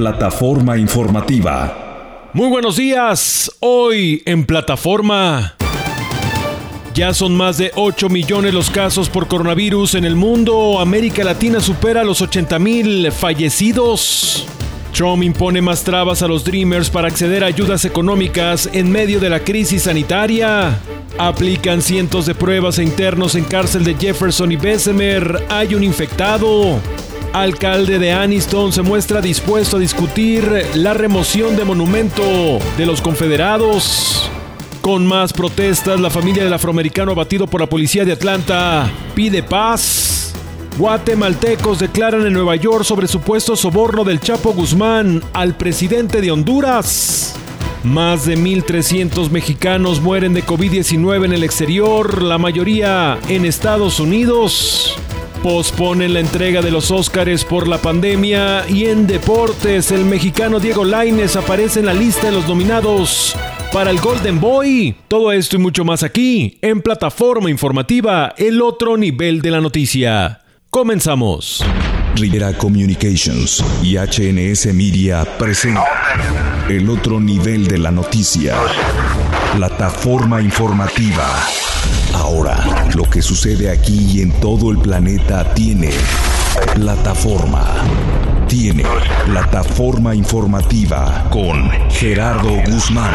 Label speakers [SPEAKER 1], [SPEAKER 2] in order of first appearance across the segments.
[SPEAKER 1] Plataforma informativa.
[SPEAKER 2] Muy buenos días. Hoy en plataforma. Ya son más de 8 millones los casos por coronavirus en el mundo. América Latina supera los 80 mil fallecidos. Trump impone más trabas a los Dreamers para acceder a ayudas económicas en medio de la crisis sanitaria. Aplican cientos de pruebas e internos en cárcel de Jefferson y Bessemer. Hay un infectado. Alcalde de Aniston se muestra dispuesto a discutir la remoción de monumento de los confederados. Con más protestas, la familia del afroamericano abatido por la policía de Atlanta pide paz. Guatemaltecos declaran en Nueva York sobre supuesto soborno del Chapo Guzmán al presidente de Honduras. Más de 1.300 mexicanos mueren de COVID-19 en el exterior, la mayoría en Estados Unidos. Posponen la entrega de los Óscares por la pandemia y en deportes el mexicano Diego Laines aparece en la lista de los nominados para el Golden Boy. Todo esto y mucho más aquí, en plataforma informativa, el otro nivel de la noticia. Comenzamos.
[SPEAKER 1] Rivera Communications y HNS Media presenta el otro nivel de la noticia. Plataforma informativa. Ahora, lo que sucede aquí y en todo el planeta tiene plataforma. Tiene plataforma informativa con Gerardo Guzmán.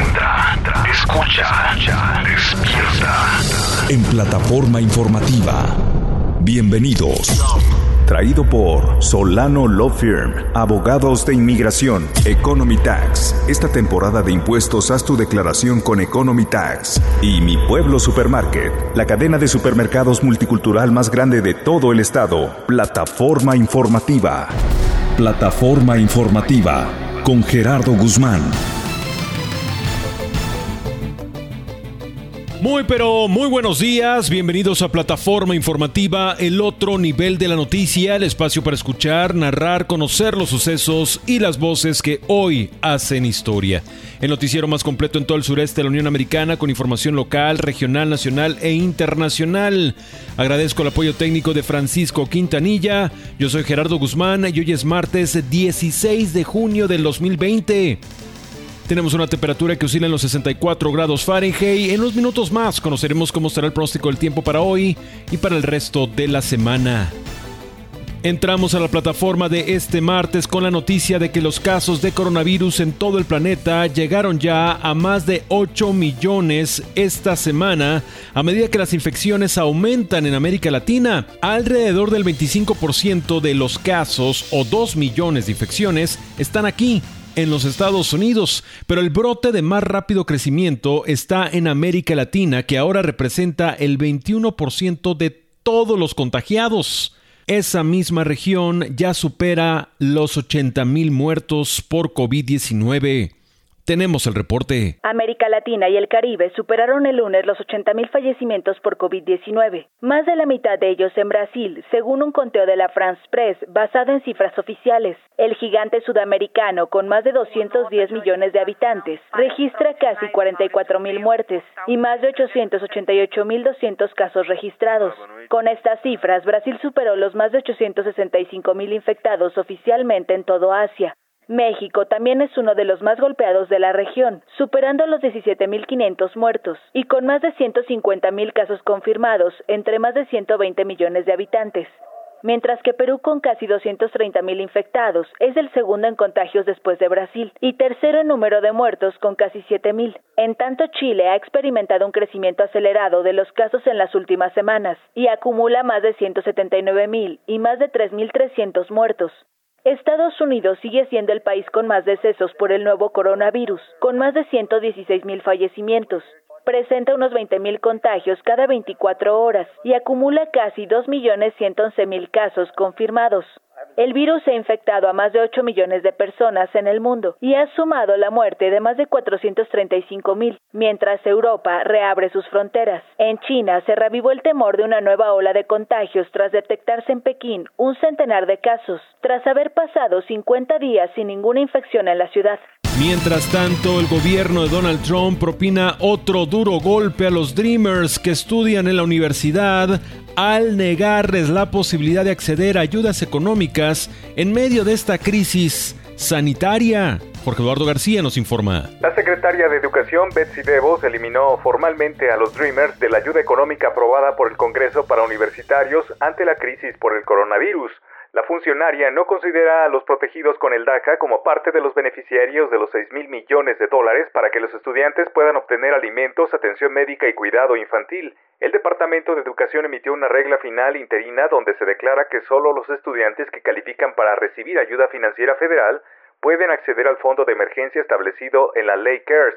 [SPEAKER 1] Entra, escucha, despierta. En plataforma informativa. Bienvenidos. Traído por Solano Law Firm, abogados de inmigración, Economy Tax. Esta temporada de impuestos haz tu declaración con Economy Tax. Y Mi Pueblo Supermarket, la cadena de supermercados multicultural más grande de todo el estado. Plataforma informativa. Plataforma informativa con Gerardo Guzmán.
[SPEAKER 2] Muy pero muy buenos días, bienvenidos a Plataforma Informativa, el otro nivel de la noticia, el espacio para escuchar, narrar, conocer los sucesos y las voces que hoy hacen historia. El noticiero más completo en todo el sureste de la Unión Americana con información local, regional, nacional e internacional. Agradezco el apoyo técnico de Francisco Quintanilla, yo soy Gerardo Guzmán y hoy es martes 16 de junio del 2020. Tenemos una temperatura que oscila en los 64 grados Fahrenheit. En unos minutos más conoceremos cómo será el pronóstico del tiempo para hoy y para el resto de la semana. Entramos a la plataforma de este martes con la noticia de que los casos de coronavirus en todo el planeta llegaron ya a más de 8 millones esta semana a medida que las infecciones aumentan en América Latina. Alrededor del 25% de los casos o 2 millones de infecciones están aquí en los Estados Unidos, pero el brote de más rápido crecimiento está en América Latina, que ahora representa el 21% de todos los contagiados. Esa misma región ya supera los 80 mil muertos por COVID-19. Tenemos el reporte.
[SPEAKER 3] América Latina y el Caribe superaron el lunes los 80.000 fallecimientos por COVID-19, más de la mitad de ellos en Brasil, según un conteo de la France Press basado en cifras oficiales. El gigante sudamericano, con más de 210 millones de habitantes, registra casi 44.000 muertes y más de 888.200 casos registrados. Con estas cifras, Brasil superó los más de 865.000 infectados oficialmente en todo Asia. México también es uno de los más golpeados de la región, superando los 17.500 muertos y con más de 150.000 casos confirmados entre más de 120 millones de habitantes. Mientras que Perú, con casi 230.000 infectados, es el segundo en contagios después de Brasil y tercero en número de muertos, con casi 7.000. En tanto, Chile ha experimentado un crecimiento acelerado de los casos en las últimas semanas y acumula más de 179.000 y más de 3.300 muertos. Estados Unidos sigue siendo el país con más decesos por el nuevo coronavirus, con más de 116 mil fallecimientos. Presenta unos 20 mil contagios cada 24 horas y acumula casi 2.111.000 casos confirmados. El virus ha infectado a más de 8 millones de personas en el mundo y ha sumado la muerte de más de 435 mil, mientras Europa reabre sus fronteras. En China se revivó el temor de una nueva ola de contagios tras detectarse en Pekín un centenar de casos, tras haber pasado 50 días sin ninguna infección en la ciudad.
[SPEAKER 2] Mientras tanto, el gobierno de Donald Trump propina otro duro golpe a los Dreamers que estudian en la universidad al negarles la posibilidad de acceder a ayudas económicas en medio de esta crisis sanitaria. Jorge Eduardo García nos informa.
[SPEAKER 4] La secretaria de Educación, Betsy DeVos, eliminó formalmente a los Dreamers de la ayuda económica aprobada por el Congreso para universitarios ante la crisis por el coronavirus. La funcionaria no considera a los protegidos con el DACA como parte de los beneficiarios de los 6 mil millones de dólares para que los estudiantes puedan obtener alimentos, atención médica y cuidado infantil. El Departamento de Educación emitió una regla final interina donde se declara que solo los estudiantes que califican para recibir ayuda financiera federal pueden acceder al fondo de emergencia establecido en la ley CARES.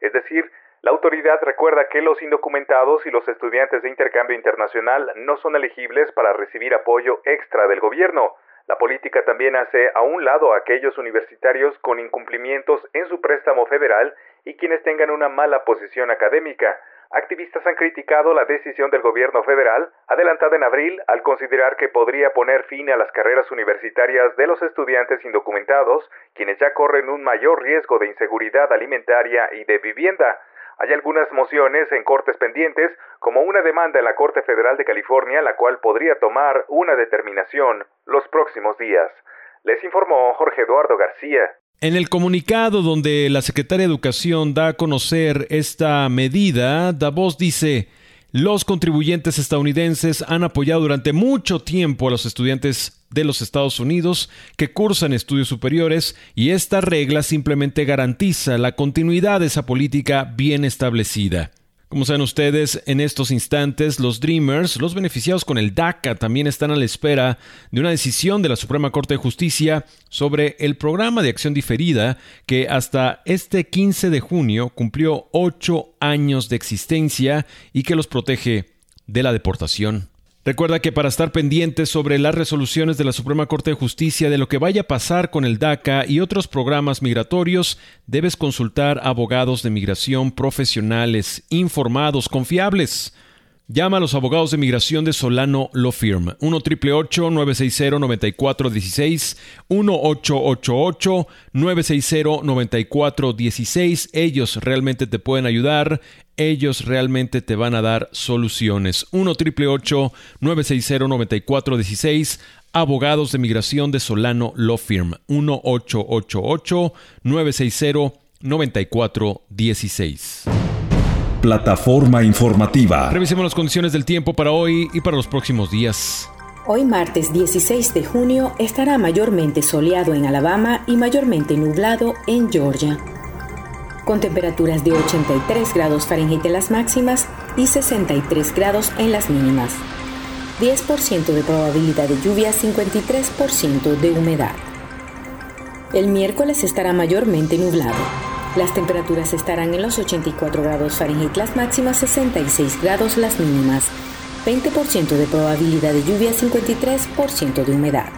[SPEAKER 4] Es decir, la autoridad recuerda que los indocumentados y los estudiantes de intercambio internacional no son elegibles para recibir apoyo extra del gobierno. La política también hace a un lado a aquellos universitarios con incumplimientos en su préstamo federal y quienes tengan una mala posición académica. Activistas han criticado la decisión del gobierno federal, adelantada en abril, al considerar que podría poner fin a las carreras universitarias de los estudiantes indocumentados, quienes ya corren un mayor riesgo de inseguridad alimentaria y de vivienda. Hay algunas mociones en cortes pendientes, como una demanda en la Corte Federal de California, la cual podría tomar una determinación los próximos días. Les informó Jorge Eduardo García.
[SPEAKER 2] En el comunicado donde la Secretaria de Educación da a conocer esta medida, Davos dice los contribuyentes estadounidenses han apoyado durante mucho tiempo a los estudiantes de los Estados Unidos que cursan estudios superiores y esta regla simplemente garantiza la continuidad de esa política bien establecida. Como saben ustedes, en estos instantes los Dreamers, los beneficiados con el DACA, también están a la espera de una decisión de la Suprema Corte de Justicia sobre el programa de acción diferida que hasta este 15 de junio cumplió ocho años de existencia y que los protege de la deportación. Recuerda que para estar pendientes sobre las resoluciones de la Suprema Corte de Justicia de lo que vaya a pasar con el DACA y otros programas migratorios, debes consultar abogados de migración profesionales, informados, confiables. Llama a los abogados de migración de Solano Law Firm 1 960 9416 1 888 960 9416 Ellos realmente te pueden ayudar, ellos realmente te van a dar soluciones. 1 960 9416 Abogados de migración de Solano Law Firm 1 888 960 9416
[SPEAKER 1] Plataforma informativa.
[SPEAKER 2] Revisemos las condiciones del tiempo para hoy y para los próximos días.
[SPEAKER 5] Hoy martes 16 de junio estará mayormente soleado en Alabama y mayormente nublado en Georgia, con temperaturas de 83 grados Fahrenheit en las máximas y 63 grados en las mínimas. 10% de probabilidad de lluvia, 53% de humedad. El miércoles estará mayormente nublado las temperaturas estarán en los 84 grados Fahrenheit las máximas, 66 grados las mínimas. 20% de probabilidad de lluvia, 53% de humedad.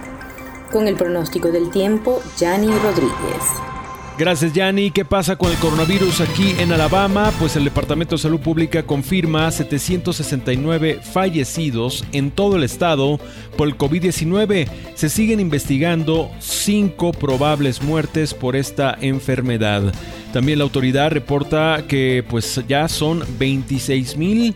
[SPEAKER 5] Con el pronóstico del tiempo, Yanni Rodríguez.
[SPEAKER 2] Gracias, Yanni. ¿Qué pasa con el coronavirus aquí en Alabama? Pues el Departamento de Salud Pública confirma 769 fallecidos en todo el estado por el COVID-19. Se siguen investigando cinco probables muertes por esta enfermedad. También la autoridad reporta que pues ya son 26 mil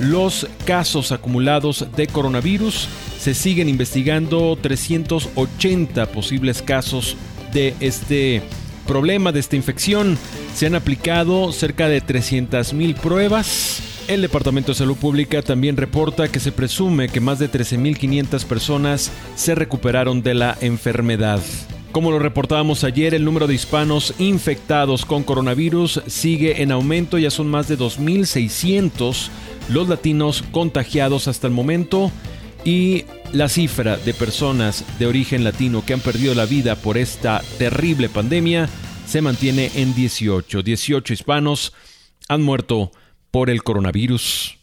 [SPEAKER 2] los casos acumulados de coronavirus. Se siguen investigando 380 posibles casos de este problema de esta infección. Se han aplicado cerca de 300.000 pruebas. El Departamento de Salud Pública también reporta que se presume que más de 13.500 personas se recuperaron de la enfermedad. Como lo reportábamos ayer, el número de hispanos infectados con coronavirus sigue en aumento, ya son más de 2.600 los latinos contagiados hasta el momento y la cifra de personas de origen latino que han perdido la vida por esta terrible pandemia se mantiene en 18. 18 hispanos han muerto por el coronavirus.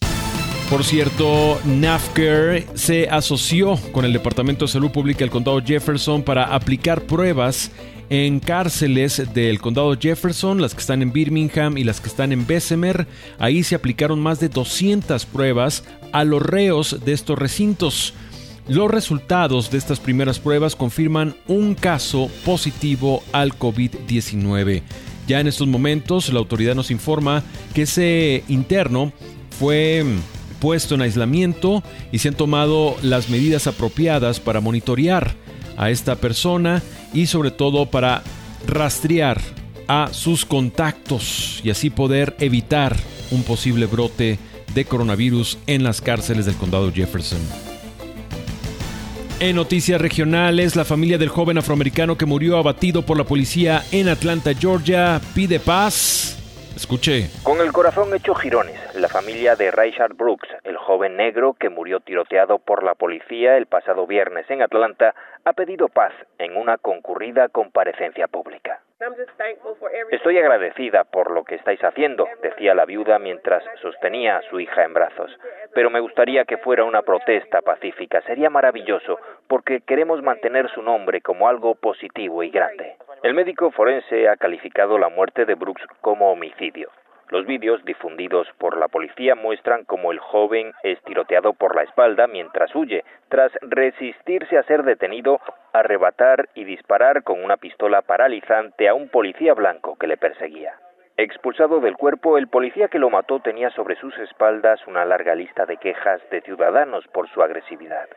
[SPEAKER 2] Por cierto, NAFCAR se asoció con el Departamento de Salud Pública del Condado Jefferson para aplicar pruebas en cárceles del condado Jefferson, las que están en Birmingham y las que están en Bessemer. Ahí se aplicaron más de 200 pruebas a los reos de estos recintos. Los resultados de estas primeras pruebas confirman un caso positivo al COVID-19. Ya en estos momentos la autoridad nos informa que ese interno fue puesto en aislamiento y se han tomado las medidas apropiadas para monitorear a esta persona y sobre todo para rastrear a sus contactos y así poder evitar un posible brote de coronavirus en las cárceles del condado Jefferson. En noticias regionales, la familia del joven afroamericano que murió abatido por la policía en Atlanta, Georgia, pide paz. Escuche.
[SPEAKER 6] Con el corazón hecho girones, la familia de Richard Brooks, el joven negro que murió tiroteado por la policía el pasado viernes en Atlanta, ha pedido paz en una concurrida comparecencia pública. Estoy agradecida por lo que estáis haciendo, decía la viuda mientras sostenía a su hija en brazos. Pero me gustaría que fuera una protesta pacífica. Sería maravilloso porque queremos mantener su nombre como algo positivo y grande. El médico forense ha calificado la muerte de Brooks como homicidio. Los vídeos difundidos por la policía muestran cómo el joven es tiroteado por la espalda mientras huye, tras resistirse a ser detenido, arrebatar y disparar con una pistola paralizante a un policía blanco que le perseguía. Expulsado del cuerpo, el policía que lo mató tenía sobre sus espaldas una larga lista de quejas de ciudadanos por su agresividad.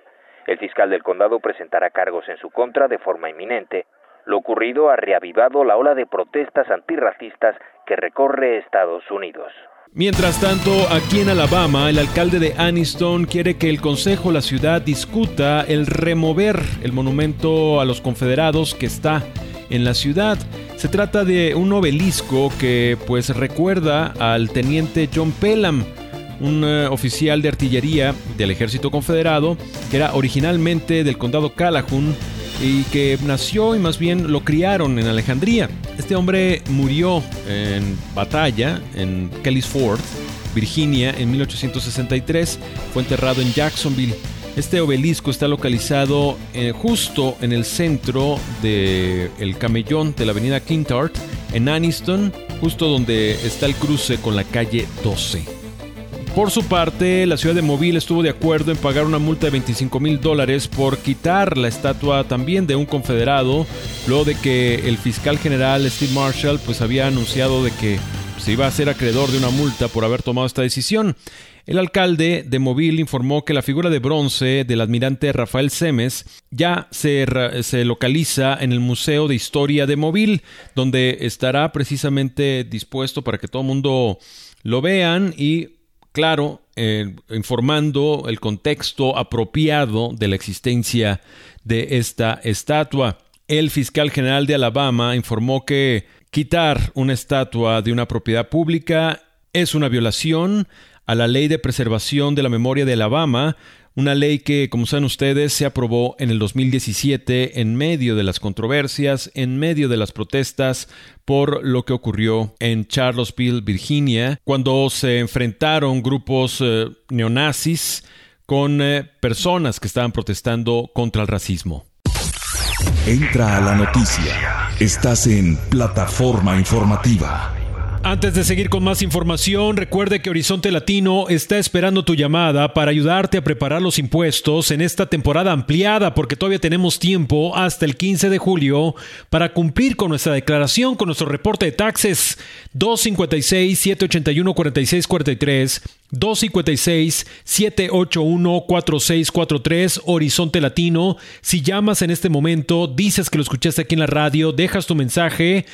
[SPEAKER 6] El fiscal del condado presentará cargos en su contra de forma inminente. Lo ocurrido ha reavivado la ola de protestas antirracistas que recorre Estados Unidos.
[SPEAKER 2] Mientras tanto, aquí en Alabama, el alcalde de Aniston quiere que el Consejo de la ciudad discuta el remover el monumento a los confederados que está en la ciudad. Se trata de un obelisco que pues recuerda al teniente John Pelham, un eh, oficial de artillería del ejército confederado que era originalmente del condado Calhoun y que nació y más bien lo criaron en Alejandría. Este hombre murió en batalla en Kelly's Ford, Virginia, en 1863. Fue enterrado en Jacksonville. Este obelisco está localizado eh, justo en el centro del el camellón de la avenida Quintard, en Aniston, justo donde está el cruce con la calle 12. Por su parte, la ciudad de Mobile estuvo de acuerdo en pagar una multa de 25 mil dólares por quitar la estatua también de un confederado, luego de que el fiscal general Steve Marshall pues había anunciado de que se iba a ser acreedor de una multa por haber tomado esta decisión. El alcalde de Mobile informó que la figura de bronce del admirante Rafael Semes ya se, se, localiza en el Museo de Historia de Mobile, donde estará precisamente dispuesto para que todo el mundo lo vean y claro, eh, informando el contexto apropiado de la existencia de esta estatua. El fiscal general de Alabama informó que quitar una estatua de una propiedad pública es una violación a la ley de preservación de la memoria de Alabama, una ley que, como saben ustedes, se aprobó en el 2017 en medio de las controversias, en medio de las protestas por lo que ocurrió en Charlottesville, Virginia, cuando se enfrentaron grupos eh, neonazis con eh, personas que estaban protestando contra el racismo.
[SPEAKER 1] Entra a la noticia. Estás en plataforma informativa.
[SPEAKER 2] Antes de seguir con más información, recuerde que Horizonte Latino está esperando tu llamada para ayudarte a preparar los impuestos en esta temporada ampliada porque todavía tenemos tiempo hasta el 15 de julio para cumplir con nuestra declaración, con nuestro reporte de taxes 256-781-4643. 256-781-4643 Horizonte Latino. Si llamas en este momento, dices que lo escuchaste aquí en la radio, dejas tu mensaje,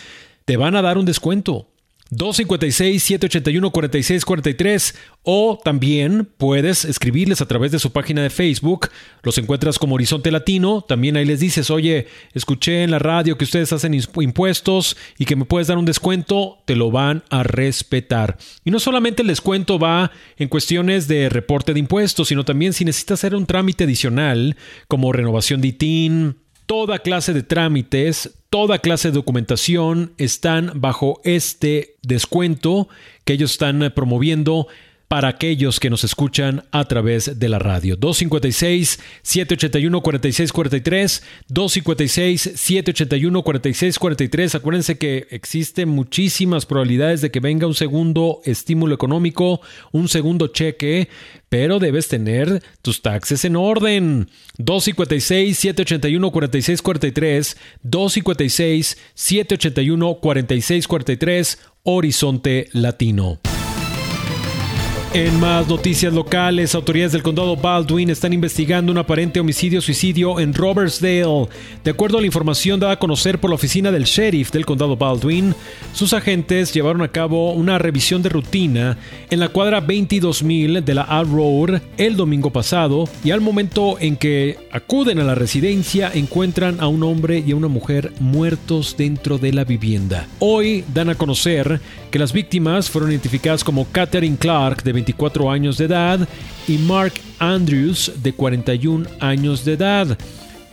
[SPEAKER 2] te van a dar un descuento. 256-781-4643 o también puedes escribirles a través de su página de Facebook. Los encuentras como Horizonte Latino. También ahí les dices, oye, escuché en la radio que ustedes hacen impuestos y que me puedes dar un descuento. Te lo van a respetar. Y no solamente el descuento va en cuestiones de reporte de impuestos, sino también si necesitas hacer un trámite adicional como renovación de ITIN, toda clase de trámites, toda clase de documentación están bajo este descuento que ellos están eh, promoviendo para aquellos que nos escuchan a través de la radio. 256-781-4643, 256-781-4643. Acuérdense que existen muchísimas probabilidades de que venga un segundo estímulo económico, un segundo cheque, pero debes tener tus taxes en orden. 256-781-4643, 256-781-4643, Horizonte Latino. En más noticias locales, autoridades del condado Baldwin están investigando un aparente homicidio-suicidio en Robertsdale. De acuerdo a la información dada a conocer por la oficina del sheriff del condado Baldwin, sus agentes llevaron a cabo una revisión de rutina en la cuadra 22000 de la Al Road el domingo pasado y al momento en que acuden a la residencia encuentran a un hombre y a una mujer muertos dentro de la vivienda. Hoy dan a conocer que las víctimas fueron identificadas como Catherine Clark de 24 años de edad y Mark Andrews de 41 años de edad.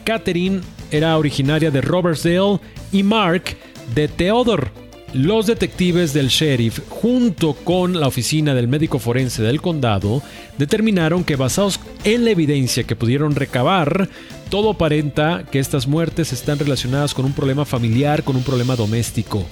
[SPEAKER 2] Catherine era originaria de Robertsdale y Mark de Theodore. Los detectives del sheriff, junto con la oficina del médico forense del condado, determinaron que basados en la evidencia que pudieron recabar, todo aparenta que estas muertes están relacionadas con un problema familiar, con un problema doméstico,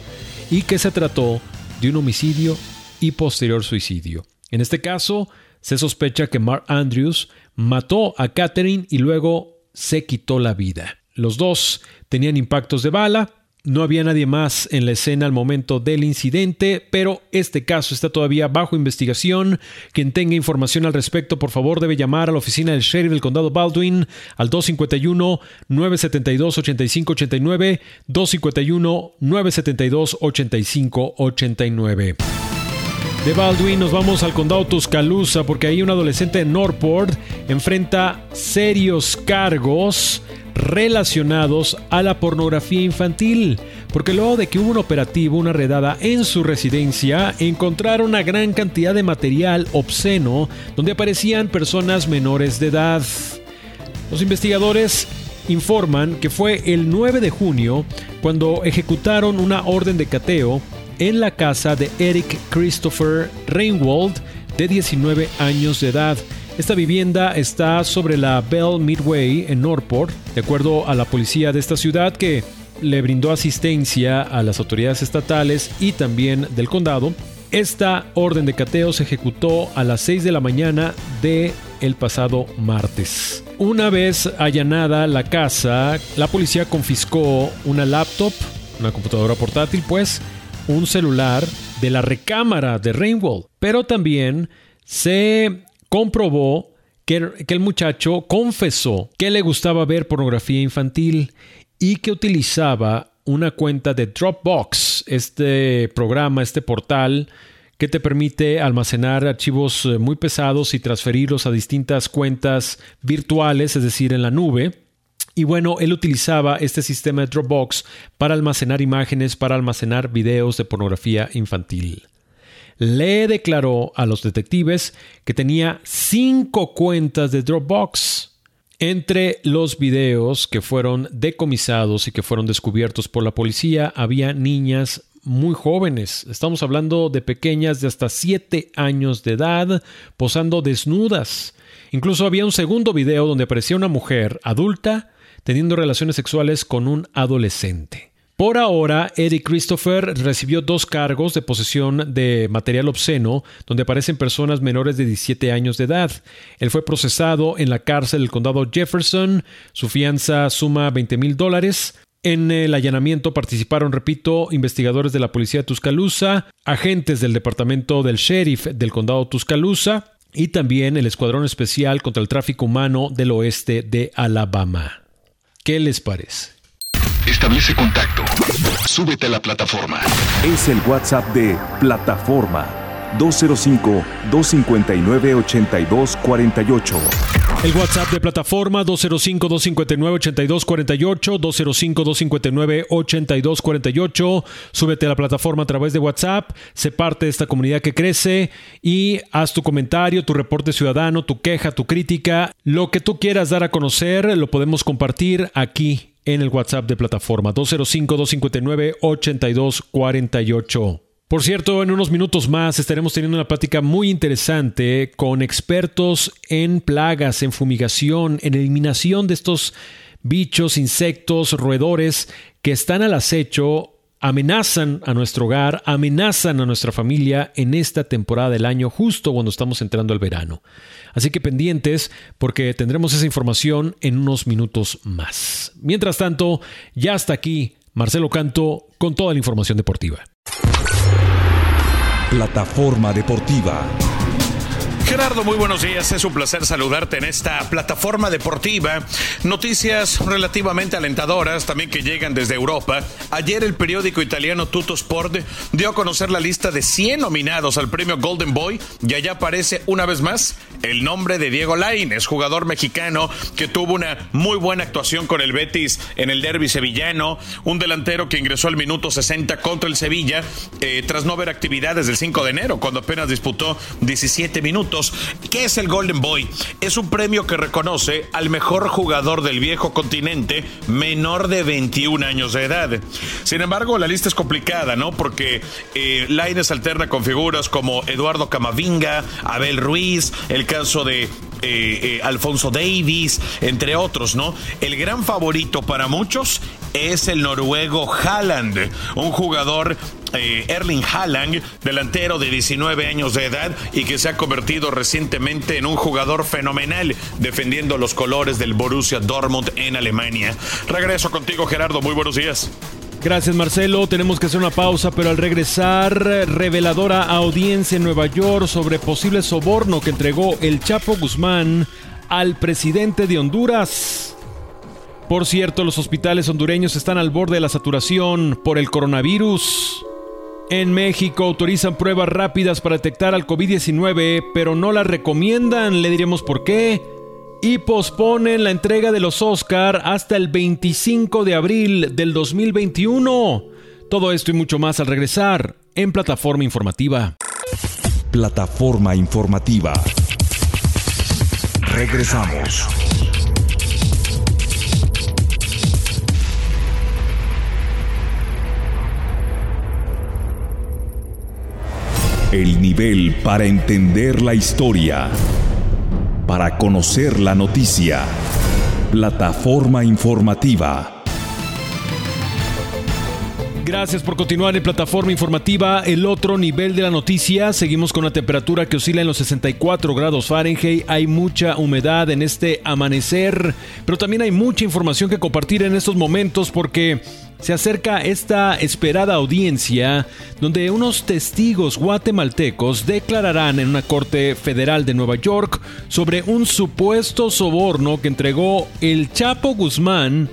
[SPEAKER 2] y que se trató de un homicidio y posterior suicidio. En este caso, se sospecha que Mark Andrews mató a Catherine y luego se quitó la vida. Los dos tenían impactos de bala, no había nadie más en la escena al momento del incidente, pero este caso está todavía bajo investigación. Quien tenga información al respecto, por favor, debe llamar a la oficina del sheriff del condado Baldwin al 251-972-8589, 251-972-8589. De Baldwin nos vamos al condado Tuscaloosa porque ahí un adolescente de Northport enfrenta serios cargos relacionados a la pornografía infantil, porque luego de que hubo un operativo, una redada en su residencia, encontraron una gran cantidad de material obsceno donde aparecían personas menores de edad. Los investigadores informan que fue el 9 de junio cuando ejecutaron una orden de cateo en la casa de Eric Christopher Reinwald, de 19 años de edad. Esta vivienda está sobre la Bell Midway en Norport, de acuerdo a la policía de esta ciudad que le brindó asistencia a las autoridades estatales y también del condado. Esta orden de cateo se ejecutó a las 6 de la mañana de el pasado martes. Una vez allanada la casa, la policía confiscó una laptop, una computadora portátil, pues, un celular de la recámara de Rainwall, pero también se comprobó que, que, el muchacho confesó que le gustaba ver pornografía infantil y que utilizaba una cuenta de Dropbox, este programa, este portal que te permite almacenar archivos eh, muy pesados y transferirlos a distintas cuentas virtuales, es decir, en la nube. Y bueno, él utilizaba este sistema de Dropbox para almacenar imágenes, para almacenar videos de pornografía infantil. Le declaró a los detectives que tenía cinco cuentas de Dropbox. Entre los videos que fueron decomisados y que fueron descubiertos por la policía había niñas muy jóvenes. Estamos hablando de pequeñas de hasta 7 años de edad posando desnudas. Incluso había un segundo video donde aparecía una mujer adulta teniendo relaciones sexuales con un adolescente. Por ahora, Eddie Christopher recibió dos cargos de posesión de material obsceno, donde aparecen personas menores de 17 años de edad. Él fue procesado en la cárcel del condado Jefferson. Su fianza suma 20 mil dólares. En el allanamiento participaron, repito, investigadores de la policía de Tuscaloosa, agentes del departamento del sheriff del condado Tuscaloosa y también el Escuadrón Especial contra el Tráfico Humano del Oeste de Alabama. ¿Qué les parece?
[SPEAKER 1] Establece contacto. Súbete a la plataforma. Es el WhatsApp de Plataforma 205-259-8248.
[SPEAKER 2] El WhatsApp de plataforma 205-259-8248, 205-259-8248. Súbete a la plataforma a través de WhatsApp, sé parte de esta comunidad que crece y haz tu comentario, tu reporte ciudadano, tu queja, tu crítica, lo que tú quieras dar a conocer, lo podemos compartir aquí en el WhatsApp de plataforma 205-259-8248. Por cierto, en unos minutos más estaremos teniendo una plática muy interesante con expertos en plagas, en fumigación, en eliminación de estos bichos, insectos, roedores que están al acecho, amenazan a nuestro hogar, amenazan a nuestra familia en esta temporada del año, justo cuando estamos entrando al verano. Así que pendientes porque tendremos esa información en unos minutos más. Mientras tanto, ya está aquí Marcelo Canto con toda la información deportiva.
[SPEAKER 1] Plataforma deportiva.
[SPEAKER 7] Gerardo, muy buenos días. Es un placer saludarte en esta plataforma deportiva. Noticias relativamente alentadoras también que llegan desde Europa. Ayer el periódico italiano Tutto Sport dio a conocer la lista de 100 nominados al premio Golden Boy y allá aparece una vez más el nombre de Diego Lainez, jugador mexicano que tuvo una muy buena actuación con el Betis en el derby sevillano, un delantero que ingresó al minuto 60 contra el Sevilla eh, tras no haber actividad desde el 5 de enero, cuando apenas disputó 17 minutos ¿Qué es el Golden Boy? Es un premio que reconoce al mejor jugador del viejo continente menor de 21 años de edad. Sin embargo, la lista es complicada, ¿no? Porque eh, Laines alterna con figuras como Eduardo Camavinga, Abel Ruiz, el caso de eh, eh, Alfonso Davis, entre otros, ¿no? El gran favorito para muchos es el noruego Haaland, un jugador eh, Erling Haaland, delantero de 19 años de edad y que se ha convertido recientemente en un jugador fenomenal defendiendo los colores del Borussia Dortmund en Alemania. Regreso contigo Gerardo, muy buenos días.
[SPEAKER 2] Gracias Marcelo, tenemos que hacer una pausa, pero al regresar, reveladora audiencia en Nueva York sobre posible soborno que entregó el Chapo Guzmán al presidente de Honduras. Por cierto, los hospitales hondureños están al borde de la saturación por el coronavirus. En México autorizan pruebas rápidas para detectar al COVID-19, pero no las recomiendan, le diremos por qué. Y posponen la entrega de los Oscar hasta el 25 de abril del 2021. Todo esto y mucho más al regresar en Plataforma Informativa.
[SPEAKER 1] Plataforma Informativa. Regresamos. El nivel para entender la historia. Para conocer la noticia. Plataforma informativa.
[SPEAKER 2] Gracias por continuar en plataforma informativa El otro nivel de la noticia. Seguimos con una temperatura que oscila en los 64 grados Fahrenheit. Hay mucha humedad en este amanecer, pero también hay mucha información que compartir en estos momentos porque se acerca esta esperada audiencia donde unos testigos guatemaltecos declararán en una corte federal de Nueva York sobre un supuesto soborno que entregó el Chapo Guzmán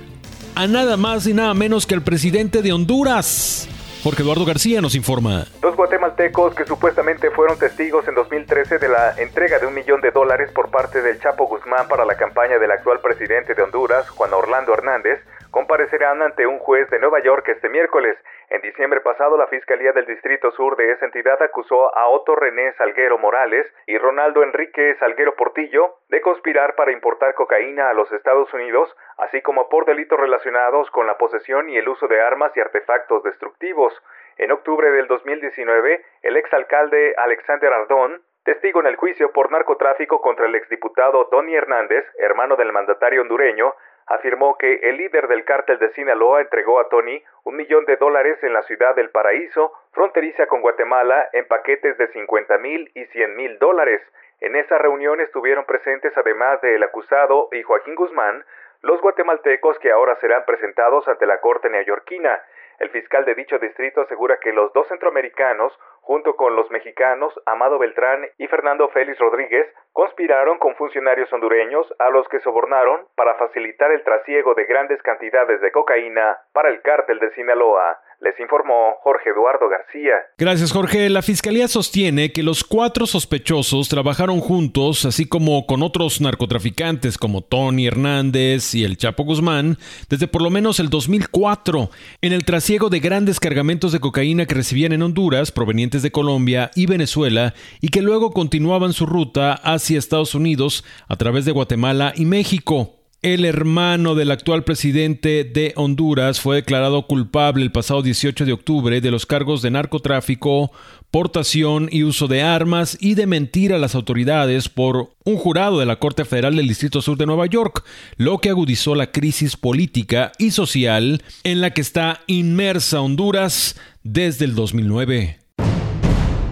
[SPEAKER 2] a nada más y nada menos que al presidente de Honduras. Jorge Eduardo García nos informa.
[SPEAKER 4] Dos guatemaltecos que supuestamente fueron testigos en 2013 de la entrega de un millón de dólares por parte del Chapo Guzmán para la campaña del actual presidente de Honduras, Juan Orlando Hernández, comparecerán ante un juez de Nueva York este miércoles. En diciembre pasado, la Fiscalía del Distrito Sur de esa entidad acusó a Otto René Salguero Morales y Ronaldo Enrique Salguero Portillo de conspirar para importar cocaína a los Estados Unidos, así como por delitos relacionados con la posesión y el uso de armas y artefactos destructivos. En octubre del 2019, el exalcalde Alexander Ardón testigo en el juicio por narcotráfico contra el exdiputado Tony Hernández, hermano del mandatario hondureño, afirmó que el líder del cártel de Sinaloa entregó a Tony un millón de dólares en la ciudad del Paraíso, fronteriza con Guatemala, en paquetes de 50 mil y 100 mil dólares. En esa reunión estuvieron presentes, además del acusado y Joaquín Guzmán, los guatemaltecos que ahora serán presentados ante la Corte neoyorquina. El fiscal de dicho distrito asegura que los dos centroamericanos, junto con los mexicanos Amado Beltrán y Fernando Félix Rodríguez, conspiraron con funcionarios hondureños a los que sobornaron para facilitar el trasiego de grandes cantidades de cocaína para el cártel de Sinaloa. Les informó Jorge Eduardo García.
[SPEAKER 2] Gracias, Jorge. La fiscalía sostiene que los cuatro sospechosos trabajaron juntos, así como con otros narcotraficantes como Tony Hernández y el Chapo Guzmán, desde por lo menos el 2004, en el trasiego de grandes cargamentos de cocaína que recibían en Honduras, provenientes de Colombia y Venezuela, y que luego continuaban su ruta hacia Estados Unidos a través de Guatemala y México. El hermano del actual presidente de Honduras fue declarado culpable el pasado 18 de octubre de los cargos de narcotráfico, portación y uso de armas y de mentir a las autoridades por un jurado de la Corte Federal del Distrito Sur de Nueva York, lo que agudizó la crisis política y social en la que está inmersa Honduras desde el 2009.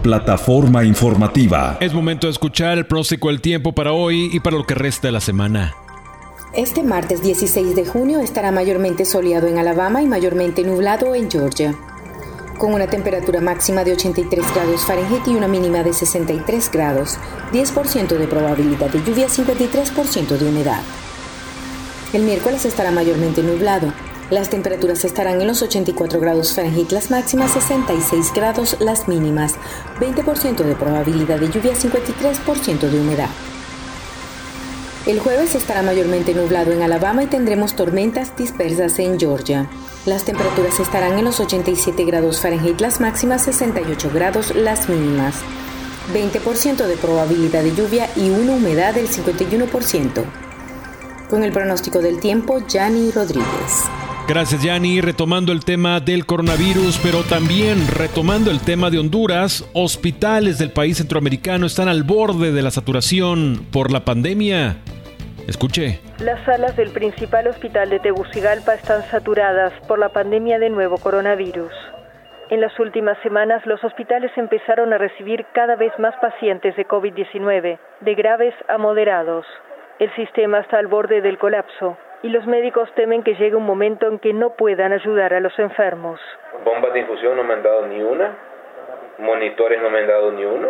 [SPEAKER 1] Plataforma informativa.
[SPEAKER 2] Es momento de escuchar el próximo del tiempo para hoy y para lo que resta de la semana.
[SPEAKER 5] Este martes 16 de junio estará mayormente soleado en Alabama y mayormente nublado en Georgia, con una temperatura máxima de 83 grados Fahrenheit y una mínima de 63 grados, 10% de probabilidad de lluvia, 53% de humedad. El miércoles estará mayormente nublado. Las temperaturas estarán en los 84 grados Fahrenheit las máximas, 66 grados las mínimas, 20% de probabilidad de lluvia, 53% de humedad. El jueves estará mayormente nublado en Alabama y tendremos tormentas dispersas en Georgia. Las temperaturas estarán en los 87 grados Fahrenheit las máximas, 68 grados las mínimas. 20% de probabilidad de lluvia y una humedad del 51%. Con el pronóstico del tiempo, Yanni Rodríguez.
[SPEAKER 2] Gracias, Yanni. Retomando el tema del coronavirus, pero también retomando el tema de Honduras, hospitales del país centroamericano están al borde de la saturación por la pandemia. Escuche.
[SPEAKER 8] Las salas del principal hospital de Tegucigalpa están saturadas por la pandemia de nuevo coronavirus. En las últimas semanas los hospitales empezaron a recibir cada vez más pacientes de COVID-19, de graves a moderados. El sistema está al borde del colapso y los médicos temen que llegue un momento en que no puedan ayudar a los enfermos.
[SPEAKER 9] Bombas de infusión no me han dado ni una, monitores no me han dado ni uno,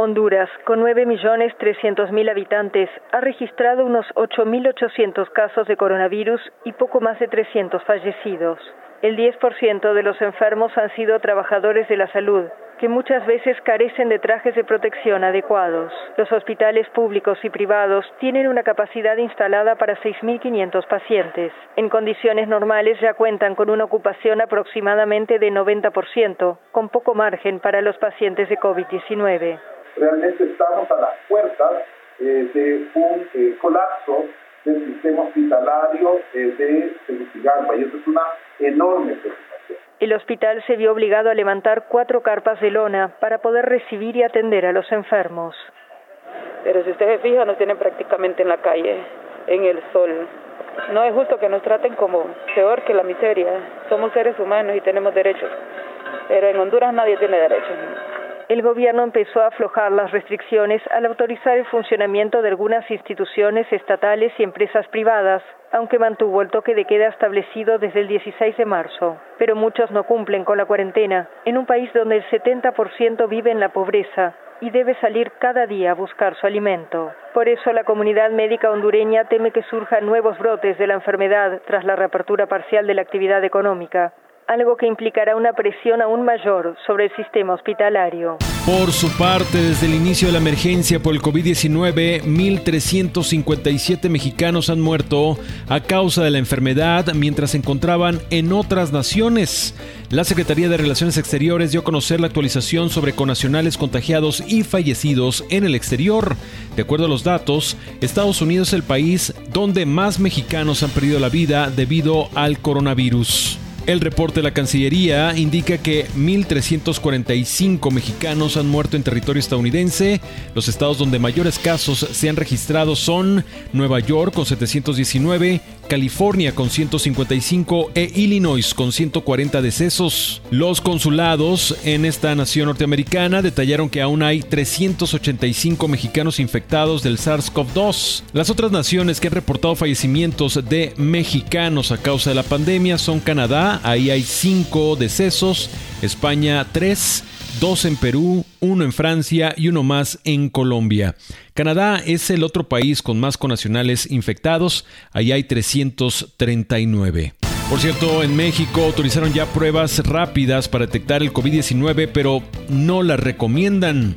[SPEAKER 8] Honduras, con 9.300.000 habitantes, ha registrado unos 8.800 casos de coronavirus y poco más de 300 fallecidos. El 10% de los enfermos han sido trabajadores de la salud, que muchas veces carecen de trajes de protección adecuados. Los hospitales públicos y privados tienen una capacidad instalada para 6.500 pacientes. En condiciones normales ya cuentan con una ocupación aproximadamente de 90%, con poco margen para los pacientes de COVID-19
[SPEAKER 10] realmente estamos a las puertas eh, de un eh, colapso del sistema hospitalario eh, de Tegucigalpa y eso es una enorme preocupación.
[SPEAKER 8] El hospital se vio obligado a levantar cuatro carpas de lona para poder recibir y atender a los enfermos.
[SPEAKER 11] Pero si usted se fija, nos tienen prácticamente en la calle, en el sol. No es justo que nos traten como peor que la miseria. Somos seres humanos y tenemos derechos. Pero en Honduras nadie tiene derechos
[SPEAKER 8] el gobierno empezó a aflojar las restricciones al autorizar el funcionamiento de algunas instituciones estatales y empresas privadas, aunque mantuvo el toque de queda establecido desde el 16 de marzo. Pero muchos no cumplen con la cuarentena, en un país donde el 70% vive en la pobreza y debe salir cada día a buscar su alimento. Por eso la comunidad médica hondureña teme que surjan nuevos brotes de la enfermedad tras la reapertura parcial de la actividad económica algo que implicará una presión aún mayor sobre el sistema hospitalario.
[SPEAKER 2] Por su parte, desde el inicio de la emergencia por el COVID-19, 1.357 mexicanos han muerto a causa de la enfermedad mientras se encontraban en otras naciones. La Secretaría de Relaciones Exteriores dio a conocer la actualización sobre conacionales contagiados y fallecidos en el exterior. De acuerdo a los datos, Estados Unidos es el país donde más mexicanos han perdido la vida debido al coronavirus. El reporte de la Cancillería indica que 1.345 mexicanos han muerto en territorio estadounidense. Los estados donde mayores casos se han registrado son Nueva York con 719, California con 155 e Illinois con 140 decesos. Los consulados en esta nación norteamericana detallaron que aún hay 385 mexicanos infectados del SARS-CoV-2. Las otras naciones que han reportado fallecimientos de mexicanos a causa de la pandemia son Canadá, ahí hay 5 decesos, España 3, dos en Perú, uno en Francia y uno más en Colombia. Canadá es el otro país con más conacionales infectados, ahí hay 339. Por cierto, en México autorizaron ya pruebas rápidas para detectar el COVID-19, pero no las recomiendan.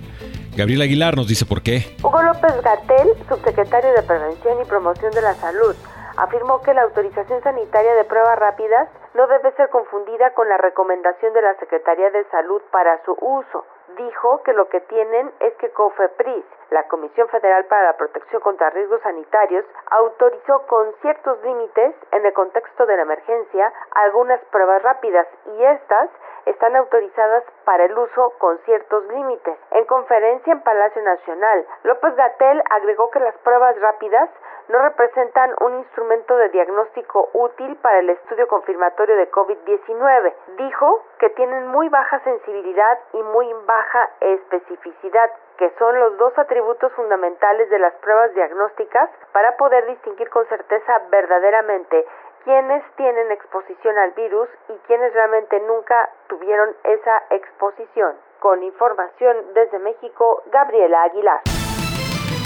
[SPEAKER 2] Gabriel Aguilar nos dice por qué.
[SPEAKER 12] Hugo López Gatel, subsecretario de Prevención y Promoción de la Salud, afirmó que la autorización sanitaria de pruebas rápidas no debe ser confundida con la recomendación de la Secretaría de Salud para su uso. Dijo que lo que tienen es que COFEPRIS, la Comisión Federal para la Protección contra Riesgos Sanitarios, autorizó con ciertos límites, en el contexto de la emergencia, algunas pruebas rápidas y estas están autorizadas para el uso con ciertos límites. En conferencia en Palacio Nacional, López Gatel agregó que las pruebas rápidas no representan un instrumento de diagnóstico útil para el estudio confirmatorio de COVID-19. Dijo que tienen muy baja sensibilidad y muy baja especificidad, que son los dos atributos fundamentales de las pruebas diagnósticas para poder distinguir con certeza verdaderamente quiénes tienen exposición al virus y quienes realmente nunca tuvieron esa exposición. Con información desde México, Gabriela Aguilar.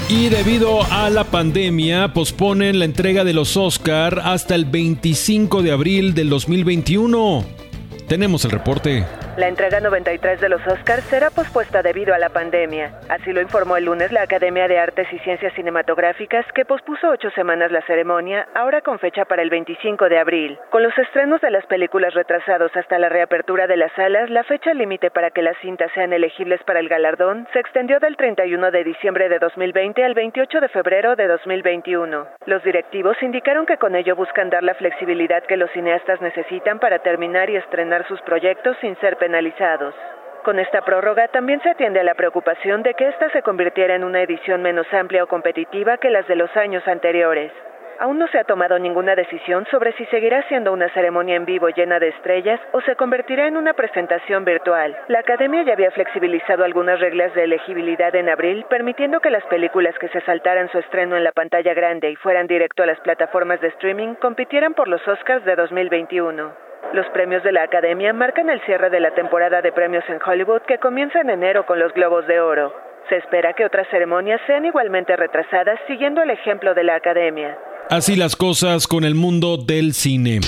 [SPEAKER 2] Y debido a la pandemia, posponen la entrega de los Oscar hasta el 25 de abril del 2021. Tenemos el reporte.
[SPEAKER 13] La entrega 93 de los Oscars será pospuesta debido a la pandemia. Así lo informó el lunes la Academia de Artes y Ciencias Cinematográficas, que pospuso ocho semanas la ceremonia, ahora con fecha para el 25 de abril. Con los estrenos de las películas retrasados hasta la reapertura de las salas, la fecha límite para que las cintas sean elegibles para el galardón se extendió del 31 de diciembre de 2020 al 28 de febrero de 2021. Los directivos indicaron que con ello buscan dar la flexibilidad que los cineastas necesitan para terminar y estrenar sus proyectos sin ser penalizados. Con esta prórroga también se atiende a la preocupación de que ésta se convirtiera en una edición menos amplia o competitiva que las de los años anteriores. Aún no se ha tomado ninguna decisión sobre si seguirá siendo una ceremonia en vivo llena de estrellas o se convertirá en una presentación virtual. La Academia ya había flexibilizado algunas reglas de elegibilidad en abril, permitiendo que las películas que se saltaran su estreno en la pantalla grande y fueran directo a las plataformas de streaming compitieran por los Oscars de 2021. Los premios de la Academia marcan el cierre de la temporada de premios en Hollywood que comienza en enero con los Globos de Oro. Se espera que otras ceremonias sean igualmente retrasadas siguiendo el ejemplo de la Academia.
[SPEAKER 2] Así las cosas con el mundo del cine.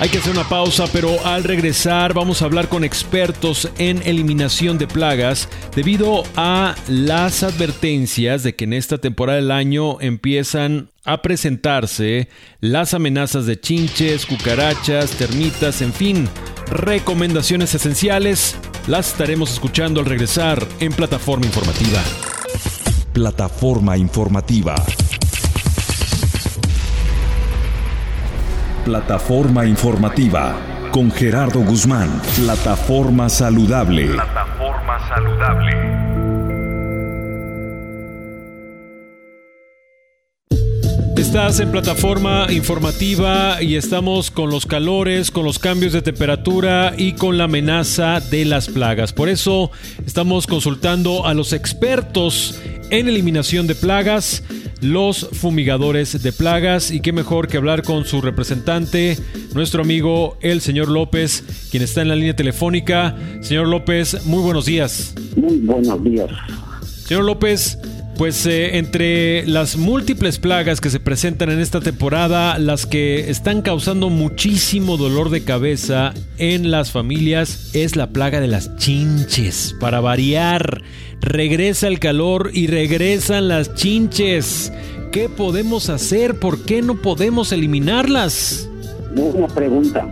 [SPEAKER 2] Hay que hacer una pausa, pero al regresar vamos a hablar con expertos en eliminación de plagas debido a las advertencias de que en esta temporada del año empiezan a presentarse las amenazas de chinches, cucarachas, termitas, en fin, recomendaciones esenciales. Las estaremos escuchando al regresar en Plataforma Informativa.
[SPEAKER 1] Plataforma Informativa. Plataforma informativa con Gerardo Guzmán. Plataforma saludable. Plataforma saludable.
[SPEAKER 2] Estás en plataforma informativa y estamos con los calores, con los cambios de temperatura y con la amenaza de las plagas. Por eso estamos consultando a los expertos en eliminación de plagas los fumigadores de plagas y qué mejor que hablar con su representante, nuestro amigo el señor López, quien está en la línea telefónica. Señor López, muy buenos días.
[SPEAKER 14] Muy buenos días.
[SPEAKER 2] Señor López, pues eh, entre las múltiples plagas que se presentan en esta temporada, las que están causando muchísimo dolor de cabeza en las familias es la plaga de las chinches. Para variar, regresa el calor y regresan las chinches. ¿Qué podemos hacer? ¿Por qué no podemos eliminarlas?
[SPEAKER 14] Una pregunta.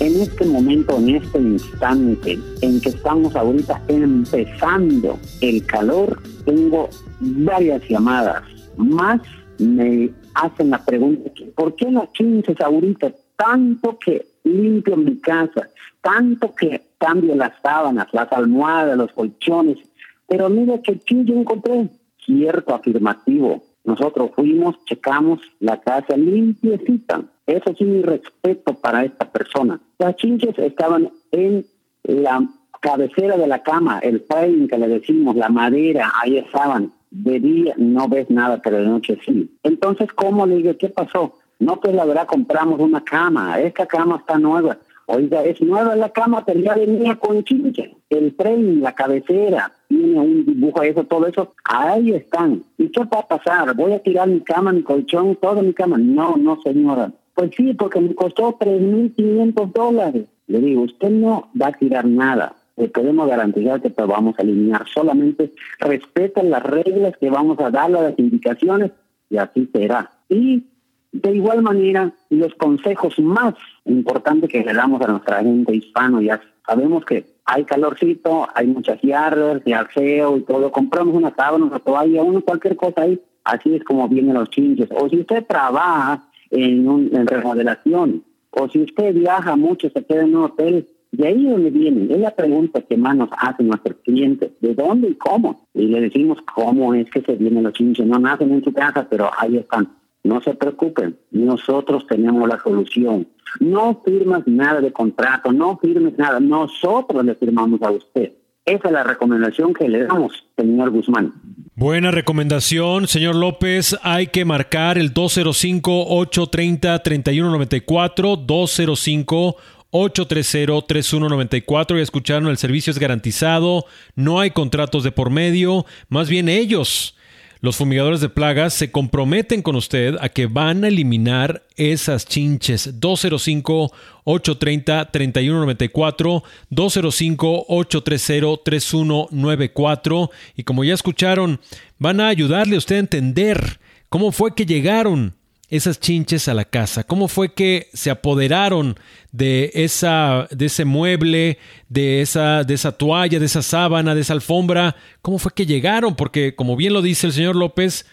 [SPEAKER 14] En este momento, en este instante en que estamos ahorita empezando el calor, tengo varias llamadas. Más me hacen la pregunta, ¿por qué las chinches ahorita? Tanto que limpio mi casa, tanto que cambio las sábanas, las almohadas, los colchones, pero mira que yo encontré cierto afirmativo. Nosotros fuimos, checamos la casa limpiecita. Eso sí, mi respeto para esta persona. Las chinches estaban en la cabecera de la cama, el frame que le decimos, la madera, ahí estaban. De día no ves nada, pero de noche sí. Entonces, ¿cómo le digo, qué pasó? No, pues la verdad compramos una cama, esta cama está nueva. Oiga, es nueva la cama, pero ya venía con chinche. El frame, la cabecera, tiene un dibujo, eso, todo eso, ahí están. ¿Y qué va a pasar? ¿Voy a tirar mi cama, mi colchón, toda mi cama? No, no, señora. Pues sí, porque me costó 3.500 dólares. Le digo, usted no va a tirar nada. Le podemos garantizar que te vamos a eliminar. Solamente respeten las reglas que vamos a dar, las indicaciones, y así será. Y De igual manera, los consejos más importantes que le damos a nuestra gente hispano, ya sabemos que hay calorcito, hay muchas yardas de aseo y todo, compramos una sábana, una toalla, una cualquier cosa ahí, así es como vienen los chinches. O si usted trabaja en, un, en remodelación, o si usted viaja mucho, se queda en un hotel, de ahí donde vienen. Es la pregunta que más nos hacen nuestros clientes. ¿De dónde y cómo? Y le decimos cómo es que se vienen los chinches. No nacen en su casa, pero ahí están. No se preocupen, nosotros tenemos la solución. No firmas nada de contrato, no firmes nada, nosotros le firmamos a usted. Esa es la recomendación que le damos, señor Guzmán.
[SPEAKER 2] Buena recomendación, señor López. Hay que marcar el 205-830-3194, 205 830-3194. Ya escucharon, el servicio es garantizado, no hay contratos de por medio, más bien ellos, los fumigadores de plagas, se comprometen con usted a que van a eliminar esas chinches. 205-830-3194, 205-830-3194. Y como ya escucharon, van a ayudarle a usted a entender cómo fue que llegaron esas chinches a la casa? ¿Cómo fue que se apoderaron de esa de ese mueble, de esa de esa toalla, de esa sábana, de esa alfombra? ¿Cómo fue que llegaron? Porque como bien lo dice el señor López,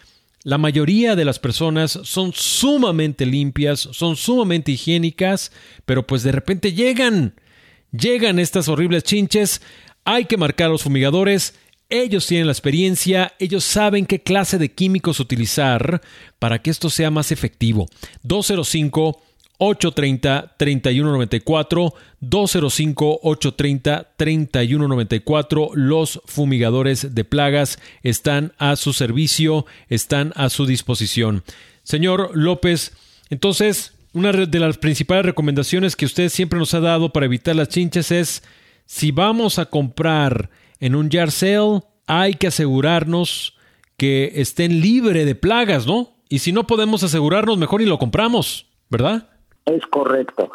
[SPEAKER 2] la mayoría de las personas son sumamente limpias, son sumamente higiénicas, pero pues de repente llegan, llegan estas horribles chinches, hay que marcar los fumigadores ellos tienen la experiencia, ellos saben qué clase de químicos utilizar para que esto sea más efectivo. 205 830 3194 205 830 3194 los fumigadores de plagas están a su servicio, están a su disposición. Señor López, entonces, una de las principales recomendaciones que usted siempre nos ha dado para evitar las chinches es si vamos a comprar en un yard sale hay que asegurarnos que estén libre de plagas, ¿no? Y si no podemos asegurarnos, mejor y lo compramos, ¿verdad?
[SPEAKER 14] Es correcto.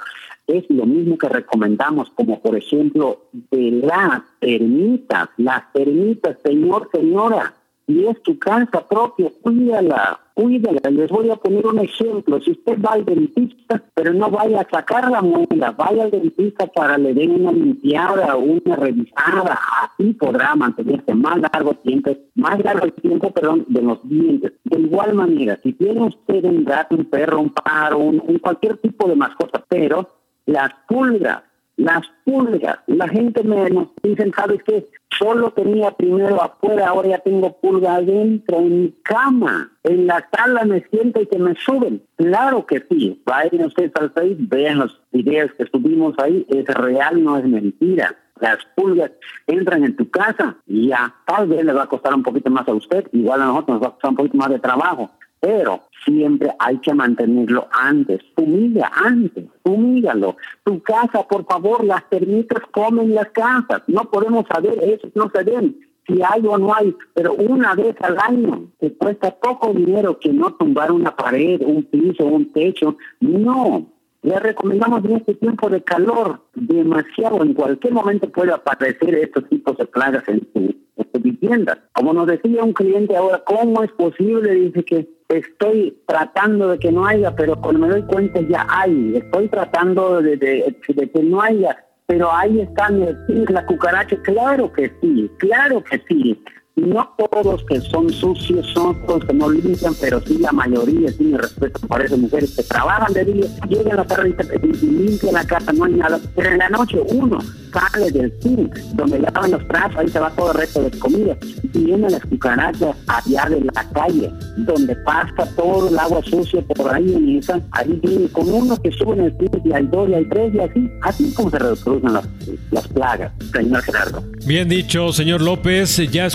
[SPEAKER 14] Es lo mismo que recomendamos, como por ejemplo de las termitas, las termitas, señor, señora y es tu casa propia, cuídala, cuídala. Les voy a poner un ejemplo. Si usted va al dentista, pero no vaya a sacar la muela, vaya al dentista para le den una limpiada, una revisada, así podrá mantenerse más largo tiempo, más largo tiempo, perdón, de los dientes. De igual manera, si tiene usted un gato, un perro, un pájaro, un cualquier tipo de mascota, pero las pulgas, las pulgas. La gente me nos dicen, ¿sabes qué? Solo tenía primero afuera, ahora ya tengo pulga adentro, en mi cama, en la sala me siento y que me suben. Claro que sí. Vayan ustedes al Facebook, vean los videos que subimos ahí, es real, no es mentira. Las pulgas entran en tu casa y ya tal vez le va a costar un poquito más a usted, igual a nosotros nos va a costar un poquito más de trabajo pero siempre hay que mantenerlo antes. Fumilla antes, fumígalo. Tu casa, por favor, las termitas comen las casas. No podemos saber, eso no se ven si hay o no hay, pero una vez al año te cuesta poco dinero que no tumbar una pared, un piso, un techo. No, le recomendamos en este tiempo de calor demasiado, en cualquier momento puede aparecer estos tipos de plagas en tu, vivienda. Como nos decía un cliente ahora, ¿cómo es posible? Dice que estoy tratando de que no haya, pero cuando me doy cuenta ya hay. Estoy tratando de, de, que no haya, pero ahí están la cucaracha. Claro que sí, claro que sí. No todos que son sucios son todos que no limpian, pero sí la mayoría, mi respeto por esas mujeres que trabajan de día, llegan a la tarde y, limpian la casa, no hay nada. Pero en la noche uno sale del zinc, donde lavan los brazos, ahí se va todo el resto de comida. Y vienen las cucarachas allá de la calle, donde pasa todo el agua sucia por ahí en esa, ahí vienen con uno que suben el zinc y hay dos y hay tres y así, así como se reproducen las, las plagas, señor Gerardo.
[SPEAKER 2] Bien dicho, señor López, ya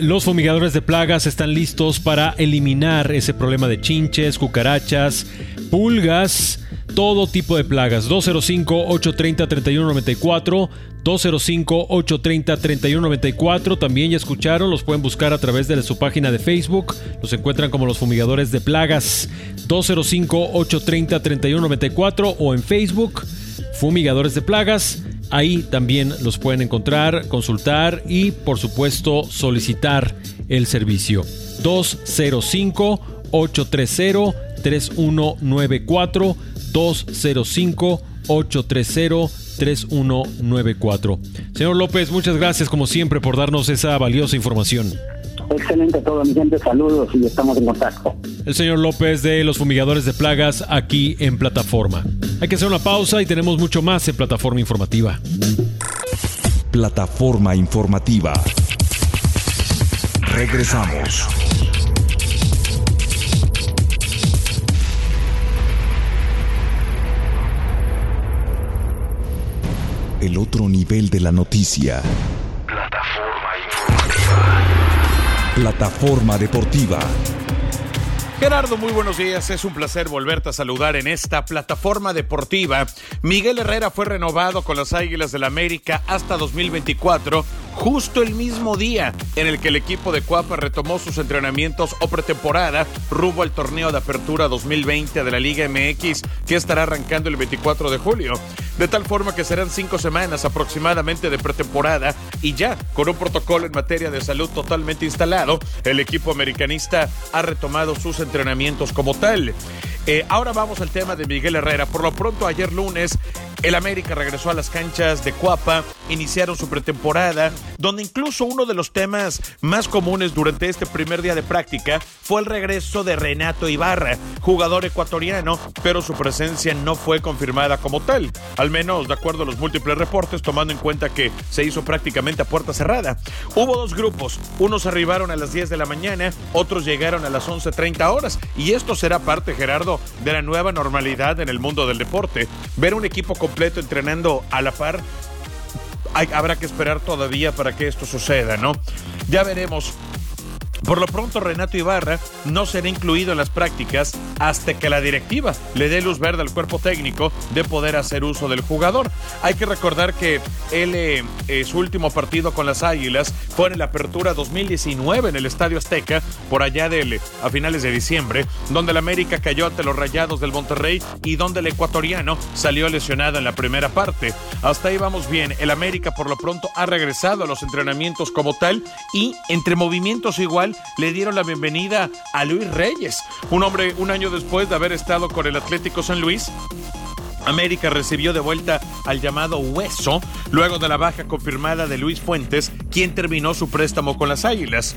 [SPEAKER 2] los fumigadores de plagas están listos para eliminar ese problema de chinches, cucarachas, pulgas, todo tipo de plagas. 205-830-3194. 205-830-3194. También ya escucharon, los pueden buscar a través de su página de Facebook. Los encuentran como los fumigadores de plagas. 205-830-3194 o en Facebook, fumigadores de plagas. Ahí también los pueden encontrar, consultar y por supuesto solicitar el servicio. 205 830 3194 205 830 3194. Señor López, muchas gracias como siempre por darnos esa valiosa información.
[SPEAKER 14] Excelente todo, mi gente. Saludos y estamos en contacto.
[SPEAKER 2] El señor López de los fumigadores de plagas aquí en plataforma. Hay que hacer una pausa y tenemos mucho más en plataforma informativa.
[SPEAKER 1] Plataforma informativa. Regresamos. El otro nivel de la noticia. Plataforma Deportiva.
[SPEAKER 7] Gerardo, muy buenos días. Es un placer volverte a saludar en esta plataforma deportiva. Miguel Herrera fue renovado con las Águilas del la América hasta 2024, justo el mismo día en el que el equipo de Cuapa retomó sus entrenamientos o pretemporada rumbo al torneo de apertura 2020 de la Liga MX, que estará arrancando el 24 de julio. De tal forma que serán cinco semanas aproximadamente de pretemporada y ya con un protocolo en materia de salud totalmente instalado, el equipo americanista ha retomado sus entrenamientos como tal. Eh, ahora vamos al tema de Miguel Herrera. Por lo pronto, ayer lunes, el América regresó a las canchas de Cuapa, iniciaron su pretemporada, donde incluso uno de los temas más comunes durante este primer día de práctica fue el regreso de Renato Ibarra, jugador ecuatoriano, pero su presencia no fue confirmada como tal, al menos de acuerdo a los múltiples reportes, tomando en cuenta que se hizo prácticamente a puerta cerrada. Hubo dos grupos, unos arribaron a las 10 de la mañana, otros llegaron a las 11.30 horas, y esto será parte, Gerardo, de la nueva normalidad en el mundo del deporte. Ver un equipo completo entrenando a la par habrá que esperar todavía para que esto suceda, ¿no? Ya veremos por lo pronto, Renato Ibarra no será incluido en las prácticas hasta que la directiva le dé luz verde al cuerpo técnico de poder hacer uso del jugador. Hay que recordar que él, eh, eh, su último partido con las Águilas fue en la apertura 2019 en el Estadio Azteca, por allá de, a finales de diciembre, donde el América cayó ante los Rayados del Monterrey y donde el ecuatoriano salió lesionado en la primera parte. Hasta ahí vamos bien. El América por lo pronto ha regresado a los entrenamientos como tal y entre movimientos igual le dieron la bienvenida a Luis Reyes, un hombre un año después de haber estado con el Atlético San Luis América recibió de vuelta al llamado Hueso luego de la baja confirmada de Luis Fuentes, quien terminó su préstamo con las Águilas.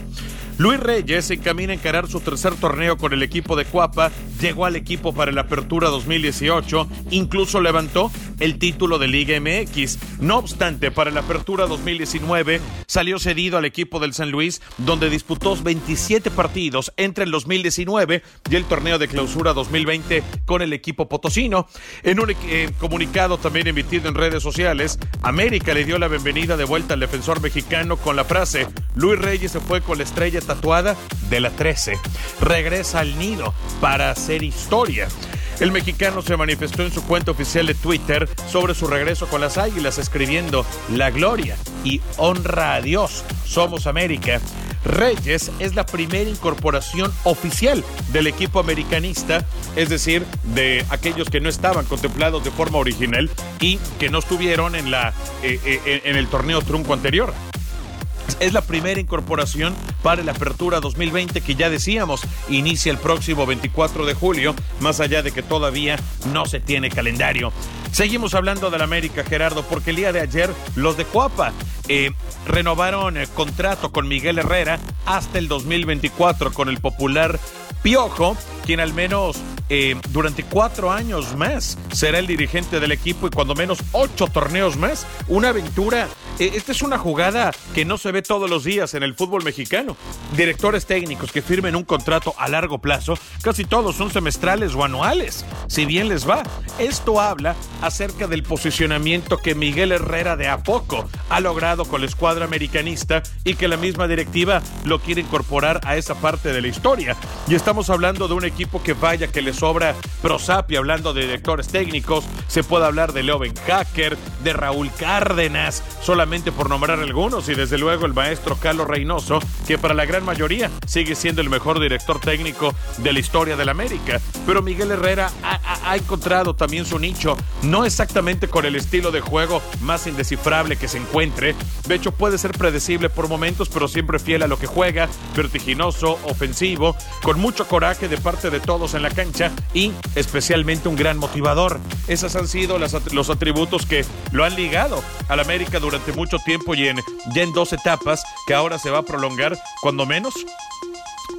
[SPEAKER 7] Luis Reyes encamina a encarar su tercer torneo con el equipo de Cuapa, llegó al equipo para la Apertura 2018, incluso levantó el título de Liga MX. No obstante, para la Apertura 2019 salió cedido al equipo del San Luis, donde disputó 27 partidos entre el 2019 y el torneo de clausura 2020 con el equipo potosino. En un comunicado también emitido en redes sociales, América le dio la bienvenida de vuelta al defensor mexicano con la frase, Luis Reyes se fue con la estrella tatuada de la 13. Regresa al nido para hacer historia. El mexicano se manifestó en su cuenta oficial de Twitter sobre su regreso con las Águilas, escribiendo La gloria y honra a Dios. Somos América. Reyes es la primera incorporación oficial del equipo americanista, es decir, de aquellos que no estaban contemplados de forma original y que no estuvieron en, la, eh, eh, en el torneo trunco anterior. Es la primera incorporación para la apertura 2020 que ya decíamos inicia el próximo 24 de julio, más allá de que todavía no se tiene calendario. Seguimos hablando del América, Gerardo, porque el día de ayer los de Cuapa eh, renovaron el contrato con Miguel Herrera hasta el 2024 con el popular Piojo, quien al menos eh, durante cuatro años más será el dirigente del equipo y cuando menos ocho torneos más. Una aventura. Eh, esta es una jugada que no se ve todos los días en el fútbol mexicano. Directores técnicos que firmen un contrato a largo plazo, casi todos son semestrales o anuales, si bien les va. Esto habla acerca del posicionamiento que Miguel Herrera de a poco ha logrado con la escuadra americanista y que la misma directiva lo quiere incorporar a esa parte de la historia. Y estamos hablando de un equipo que vaya que le sobra Prosapia, hablando de directores técnicos, se puede hablar de Leo Hacker, de Raúl Cárdenas, solamente por nombrar algunos, y desde luego el maestro Carlos Reynoso, que para la gran mayoría sigue siendo el mejor director técnico de la historia del América. Pero Miguel Herrera ha, ha encontrado también su nicho, no exactamente con el estilo de juego más indescifrable que se encuentre. De hecho, puede ser predecible por momentos, pero siempre fiel a lo que juega, vertiginoso, ofensivo, con mucho coraje de parte de todos en la cancha y especialmente un gran motivador. Esos han sido los atributos que lo han ligado al América durante mucho tiempo y en, ya en dos etapas que ahora se va a prolongar, cuando menos,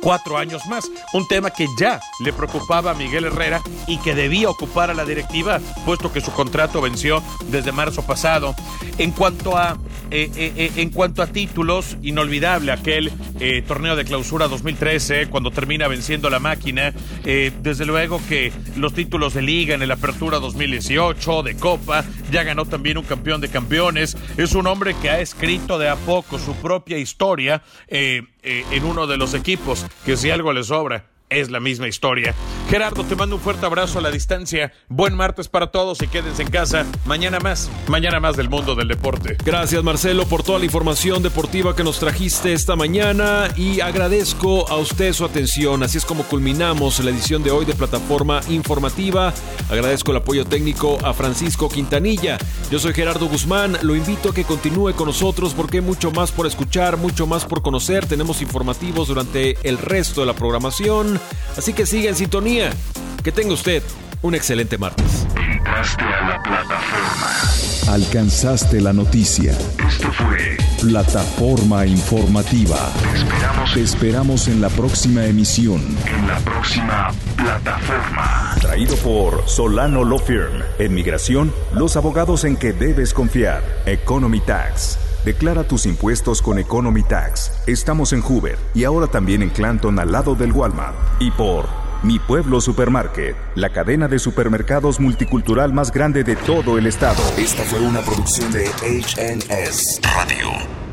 [SPEAKER 7] cuatro años más. Un tema que ya le preocupaba a Miguel Herrera y que debía ocupar a la directiva, puesto que su contrato venció desde marzo pasado. En cuanto a, eh, eh, eh, en cuanto a títulos, inolvidable aquel torneo de clausura 2013, cuando termina venciendo la máquina. desde luego que los títulos de liga en el Apertura 2018, de Copa, ya ganó también un campeón de campeones. Es un hombre que ha escrito de a poco su propia historia en uno de los equipos, que si algo le sobra es la misma historia. Gerardo, te mando un fuerte abrazo a la distancia. Buen martes para todos y quédense en casa. Mañana más, mañana más del mundo del deporte.
[SPEAKER 2] Gracias Marcelo por toda la información deportiva que nos trajiste esta mañana y agradezco a usted su atención. Así es como culminamos la edición de hoy de Plataforma Informativa. Agradezco el apoyo técnico a Francisco Quintanilla. Yo soy Gerardo Guzmán. Lo invito a que continúe con nosotros porque hay mucho más por escuchar, mucho más por conocer. Tenemos informativos durante el resto de la programación. Así que siga en sintonía. Que tenga usted un excelente martes.
[SPEAKER 1] Entraste a la plataforma. Alcanzaste la noticia. Esto fue Plataforma Informativa. Te esperamos. Te esperamos en la próxima emisión. En la próxima plataforma. Traído por Solano Law Firm. En migración, los abogados en que debes confiar. Economy Tax. Declara tus impuestos con Economy Tax. Estamos en Hoover y ahora también en Clanton al lado del Walmart. Y por Mi Pueblo Supermarket, la cadena de supermercados multicultural más grande de todo el estado. Esta fue una producción de HNS Radio.